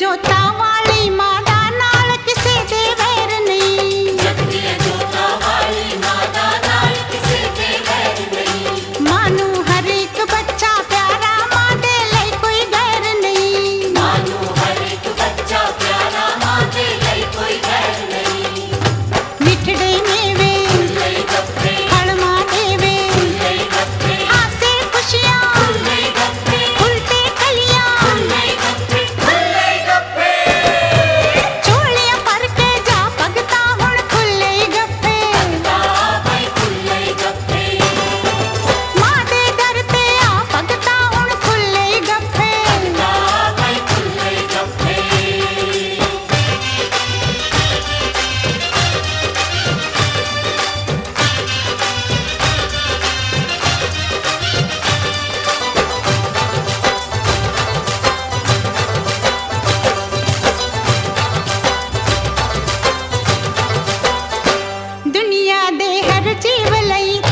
जोता दे हर जीव लई।